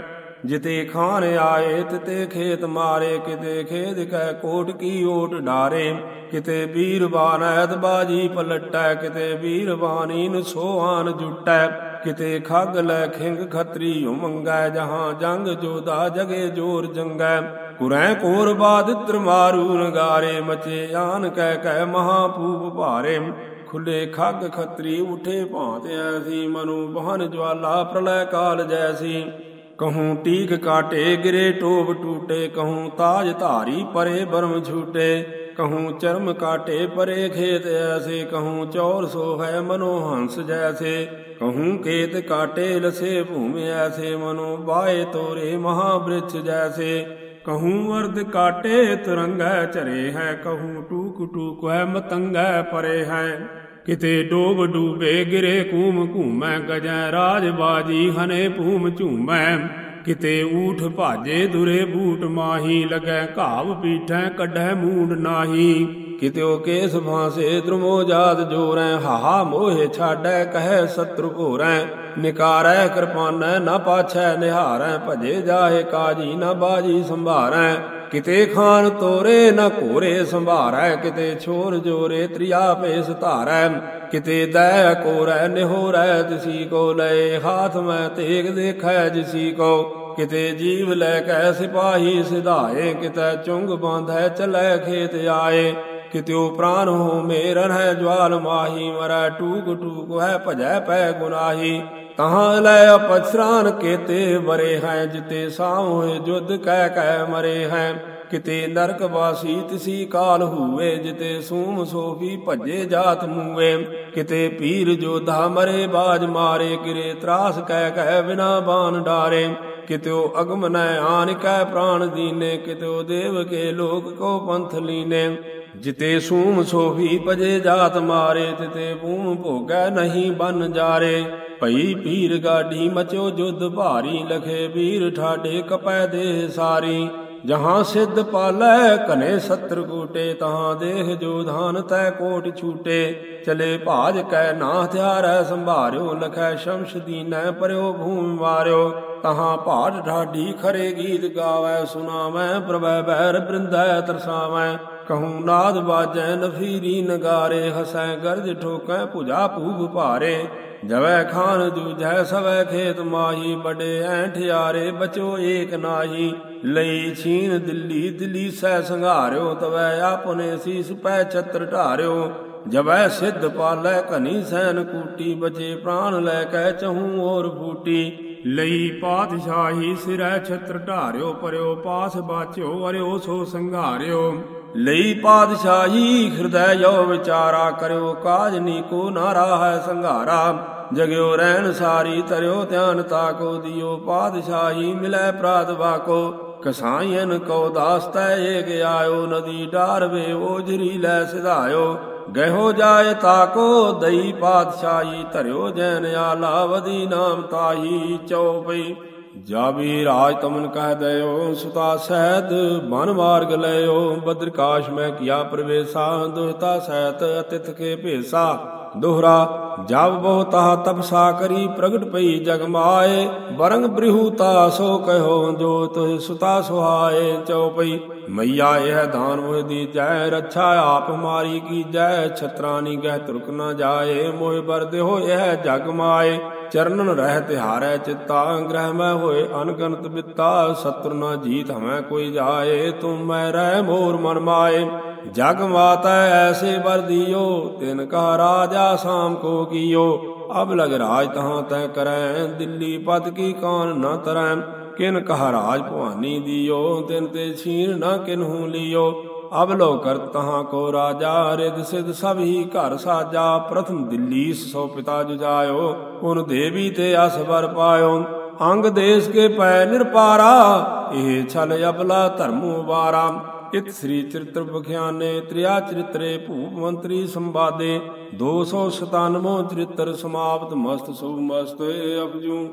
ਜਿਤੇ ਖਾਨ ਆਏ ਤਿਤੇ ਖੇਤ ਮਾਰੇ, ਕਿਤੇ ਖੇਦ ਕੈ ਕੋਟ ਕੀ ਓਟ ਡਾਰੇ। ਕਿਤੇ ਵੀਰ ਬਾਨੈਤ ਬਾਜੀ ਪਲਟੈ, ਕਿਤੇ ਵੀਰ ਬਾਨੀਨ ਸੋਹਾਨ ਜੁਟੈ। ਕਿਤੇ ਖੱਗ ਲੈ ਖਿੰਗ ਖਤਰੀ ਉਮੰਗੈ ਜਹਾਂ ਜੰਗ ਜੋਦਾ ਜਗੇ ਜੋਰ ਜੰਗੈ। ਕੁਰੈ ਕੋਰ ਬਾਦਿਤ੍ਰ ਮਾਰੂ ਨਗਾਰੇ, ਮਚੇ ਆਨ ਕਹਿ ਕਹਿ ਮਹਾਪੂਪ ਭਾਰੇ। ਖੁੱਲੇ ਖੱਗ ਖਤਰੀ ਉਠੇ ਭਾਂਤ ਐਸੀ, ਮਨੁ ਬਹਨ ਜਵਾਲਾ ਪ੍ਰਲੈ ਕਾਲ ਜੈਸੀ। ਕਹੂੰ ਟੀਕ ਕਾਟੇ, ਗਿਰੇ ਟੋਬ ਟੂਟੇ, ਕਹੂੰ ਤਾਜ ਧਾਰੀ ਪਰੇ ਬਰਮ ਝੂਟੇ। ਕਹੂੰ ਚਰਮ ਕਾਟੇ, ਪਰੇ ਖੇਤ ਐਸੇ, ਕਹੂੰ ਚੌਰ ਸੋ ਹੈ ਮਨੋ ਹੰਸ ਜੈਸੇ। ਕਹੂੰ ਖੇਤ ਕਾਟੇ, ਲਸੇ ਭੂਮੇ ਐਸੇ, ਮਨੋ ਬਾਏ ਤੋਰੇ ਮਹਾ ਬ੍ਰਿਛ ਜੈਸੇ। ਕਹੂੰ ਵਰਦ ਕਾਟੇ, ਤਰੰਗੈ ਚਰੇ ਹੈ, ਕਹੂੰ ਟੂਕ ਟੂਕ ਹੈ, ਮਤੰਗੈ ਪਰੇ ਹੈ। ਕਿਤੇ ਡੋਬ ਡੂਬੇ ਗਿਰੇ ਕੂਮ ਘੂਮੈ, ਗਜੈ ਰਾਜ ਬਾਜੀ ਹਨੇ ਭੂਮ ਝੂਮੈ। ਕਿਤੇ ਊਠ ਭਾਜੇ ਦੁਰੇ ਬੂਟ ਮਾਹੀ, ਲਗੈ ਘਾਵ ਪੀਠੈ, ਕੱਢੈ ਮੂੰਡ ਨਾਹੀ। ਕਿਤਿਓ ਕੇਸ ਫਾਂਸੇ ਦਰਮੋ ਜਾਤ ਜੋਰੈ, ਹਾਹਾ ਮੋਹਿ ਛਾਡੈ, ਕਹੈ ਸਤਰੂ ਭੋਰੈ। ਨਿਕਾਰੈ ਕਿਰਪਾਨੈ, ਨਾ ਪਾਛੈ ਨਿਹਾਰੈ, ਭਜੇ ਜਾਹੇ ਕਾਜੀ, ਨਾ ਬਾਜੀ ਸੰਭਾਰੈ। ਕਿਤੇ ਖਾਨ ਤੋਰੇ ਨਾ ਘੋਰੇ ਸੰਭਾਰੈ, ਕਿਤੇ ਛੋਰ ਜੋਰੇ ਤ੍ਰਿਆ ਪੇਸ ਧਾਰੈ, ਕਿਤੇ ਦੈ ਕੋਰੈ ਨਿਹੋਰੈ ਤਿਸੀ ਕੋ ਲਏ ਹਾਥ ਮੈਂ ਤੇਗ ਦੇਖੈ, ਜਿਸੀ ਕੋ ਕਿਤੇ ਜੀਵ ਲੈ ਕੈ ਸਿਪਾਹੀ ਸਿਧਾਏ, ਕਿਤੇ ਚੁੰਗ ਬਾਂਧੈ ਚਲੈ ਖੇਤ ਆਏ ਕਿਤਿਓ ਪ੍ਰਾਨ ਹੋ ਮੇਰਨ ਹੈ ਜਵਾਲ ਮਾਹੀ, ਮਰੈ ਟੂਕ ਟੂਕ ਹੈ ਭਜੈ ਪੈ ਗੁਨਾਹੀ। ਤਹਾਂ ਲੈ ਅਪਸਰਾਨ ਕੇਤੇ ਵਰੇ ਹੈ, ਜਿਤੇ ਸਾਹੋਏ ਜੁਦ ਕਹਿ ਕਹਿ ਮਰੇ ਹੈ। ਕਿਤੇ ਨਰਕ ਵਾਸੀ ਤਿਸੀ ਕਾਲ ਹੂਵੇ ਜਿਤੇ ਸੂਮ ਸੋਫੀ ਭੱਜੇ ਜਾਤ ਮੂਵੇ ਕਿਤੇ ਪੀਰ ਜੋਧਾ ਮਰੇ, ਬਾਜ ਮਾਰੇ, ਕਿਰੇ ਤਰਾਸ ਕਹਿ ਕਹਿ ਬਿਨਾ ਬਾਨ ਡਾਰੇ। ਕਿਤਿਓ ਅਗਮ ਨੈ ਆਨ ਕੈ ਪ੍ਰਾਨ ਦੀਨੇ, ਕਿਤਿਓ ਦੇਵ ਕੇ ਲੋਕ ਕੋ ਪੰਥ ਲੀਨੇ। ਜਿਤੇ ਸੂਮ ਸੋਫੀ ਭਜੇ ਜਾਤ ਮਾਰੇ, ਤਿਤੇ ਭੂਮ ਭੋਗੈ ਨਹੀਂ ਬਨ ਜਾਰੇ। ਭਈ ਪੀਰ ਗਾਡੀ ਮਚੋ ਜੁਦ ਭਾਰੀ, ਲਖੇ ਵੀਰ ਠਾਡੇ ਕਪੈ ਦੇ ਸਾਰੀ। ਜਹਾਂ ਸਿੱਧ ਪਾਲੈ ਕਨੇ ਸਤਰ ਕੋਟੇ ਤਹਾਂ ਦੇਹ ਜੋਧਾਨ ਤੈ ਕੋਟ ਛੂਟੇ। ਚਲੇ ਭਾਜ ਕੈ ਨਾ ਹਥਿਆਰੈ ਸੰਭਾਰਿਓ, ਲਖੈ ਸ਼ਮਸ਼ ਦੀਨੈ, ਪਰਿਓ ਭੂਮ ਵਾਰਿਓ। ਤਹਾਂ ਭਾਟ ਢਾਡੀ ਖਰੇ ਗੀਤ ਗਾਵੈ ਸੁਨਾਵੈ ਪ੍ਰਭੈ ਬੈਰ ਬ੍ਰਿੰਦੈ ਤਰਸਾਵੈ। ਕਹੂੰ, ਨਾਦ ਬਾਜੈ ਨਫੀਰੀ ਨਗਾਰੇ, ਹਸੈ ਗਰਜ ਠੋਕੈ ਭੁਜਾ ਭੂਗ ਭਾਰੇ। ਜਵੈ ਖਾਨ ਦੂਜੈ ਸਵੈ ਖੇਤ ਮਾਹੀ ਬੜੇ ਐਠਿਆਰੇ ਬਚੋ ਏਕ ਨਾਹੀ। ਲਈ ਛੀਨ ਦਿੱਲੀ ਦਿੱਲੀ ਸੈ ਸੰਘਾਰਿਓ, ਤਵੈ ਆਪਨੇ ਸੀਸ ਪੈ ਛਤਰ ਢਾਰਿਓ। ਜਵੈ ਸਿੱਧ ਪਾਲੈ ਘਨੀ ਸੈਨ ਕੂਟੀ, ਬਚੇ ਪ੍ਰਾਨ ਲੈ ਕੈ ਚਹੂ ਔਰ ਫੂਟੀ ਲਈ ਪਾਤਸ਼ਾਹੀ ਸਿਰੈ ਛਤਰ ਢਾਰਿਓ, ਪਰਿਓ ਪਾਸ ਬਾਚਿਓ, ਅਰਿਓ ਸੋ ਸੰਘਾਰਿਓ। ਲਈ ਪਾਤਸ਼ਾਹੀ ਹਿਰਦੈ ਜੋ ਵਿਚਾਰਾ ਕਰਿਓ ਕਾਜ ਨੀਕੋ ਨਾ ਰਾਹੈ ਸੰਘਾਰਾ। ਜਗਿਓ ਰਹਿਣ ਸਾਰੀ ਤਰਿਓ ਧਿਆਨ ਤਾਕੋ, ਦਿਓ ਪਾਤਸ਼ਾਹੀ ਮਿਲੈ ਪ੍ਰਾਤ ਬਾਕੋ ਕਸਾਈਨ ਕੋ ਦਾਸਤੈ ਏਕ ਆਇਓ, ਨਦੀ ਡਾਰਵੇ ਓਝਰੀ ਲੈ ਸਿਧਾਇਓ। ਗਹਿਓ ਜਾਏ ਤਾਕੋ, ਦਈ ਪਾਤਸ਼ਾਹੀ ਧਰਿਓ ਜੈਨ ਆਲਾ ਵਦੀ ਨਾਮ ਤਾਹੀ ਚਉਪਈ ਜਾਬੀ ਰਾਜ ਤਮਨ ਕਹਿ ਦਇਓ, ਸੁਤਾ ਸਹਿਤ, ਮਨ ਮਾਰਗ ਲਇਓ, ਬਦਰਕਾਸ਼ ਮੈਂ ਕੀਆ ਪ੍ਰਵੇਸ਼ਾ, ਦੁਹਤਾ ਸਹਿਤ ਅਤਿਥ ਕੇ ਭੇਸਾ। ਦੋਹਰਾ, ਜਬ ਬਹੁਤਾ ਤਪਸਾ ਕਰੀ, ਪ੍ਰਗਟ ਪਈ ਜਗ ਮਾਏ। ਬਰੰਗ ਬ੍ਰਿਹੂਤਾ ਸੋ ਕਹਿਓ ਜੋ ਤੁਹ ਸੁਤਾ ਸੁਹਾਏ ਚਉਪਈ ਮਈਆ ਇਹ ਦਾਨ ਮੋਹ ਦੀ ਜੈ ਰੱਛਾ ਆਪ ਮਾਰੀ ਕੀ ਜੈ ਛਤਰਾਨੀ ਗਹਿ ਤੁਰਕ ਨਾ ਜਾਏ, ਮੋਹ ਬਰ ਦੇਹੋ ਇਹ ਜਗ ਮਾਏ। ਚਰਨਨ ਰਹਿ ਤਿਹਾਰੈ ਚਿਤਾ, ਗ੍ਰਹਿ ਮੈਂ ਹੋਏ ਅਨਗਨਤ ਬਿਤਾ ਸਤਰ ਨਾ ਜੀਤ ਹਮੈ ਕੋਈ ਜਾਏ, ਤੁਮ ਮੈਂ ਰਹਿ ਮੋਰ ਮਨ ਮਾਏ। ਜਗ ਮਾਤਾ ਐਸੇ ਵਰ ਦਿਓ, ਤਿਨ ਕਾ ਰਾਜਾ ਸਾਮ ਕੋ ਕੀਓ। ਅਬ ਲਗ ਰਾਜ ਤਹਾਂ ਤੈ ਕਰੈ, ਦਿੱਲੀ ਪਦ ਕੀ ਕਾਨ ਨਾ ਤਰੈ। ਕਿਨ ਕਹਾ ਰਾਜ ਭਵਾਨੀ ਦਿਓ, ਤਿਨ ਤੇ ਛੀਨ ਨਾ ਕਿਨਹੂ ਲਿਓ। ਅਬ ਲੋ ਕਰ ਤਹਾਂ ਕੋ ਰਾਜਾ ਰਿਦ ਸਿਧ ਸਭ ਹੀ ਘਰ ਸਾਜਾ, ਪ੍ਰਥਮ ਦਿੱਲੀ ਸੋ ਪਿਤਾ ਜੁਜਾਇਓ ਉਨ ਦੇਵੀ ਤੇ ਅਸ ਵਰ ਪਾਇਓ। ਅੰਗ ਦੇਸ ਕੇ ਪੈ ਨਿਰਪਾਰਾ, ਇਹ ਛਲ ਅਬਲਾ ਧਰਮੋ ਵਾਰਾ ਇਤ ਸ੍ਰੀ ਚਰਿਤ੍ਰ ਬਖਿਆਨੇ, ਤ੍ਰਿਆ ਚਰਿਤਰੇ ਭੂਪ ਮੰਤਰੀ ਸੰਵਾਦੇ। 297 ਚਰਿਤ੍ਰ ਸਮਾਪਤ, ਮਸਤ ਸੁਭ ਮਸਤ ਅਪਜੂ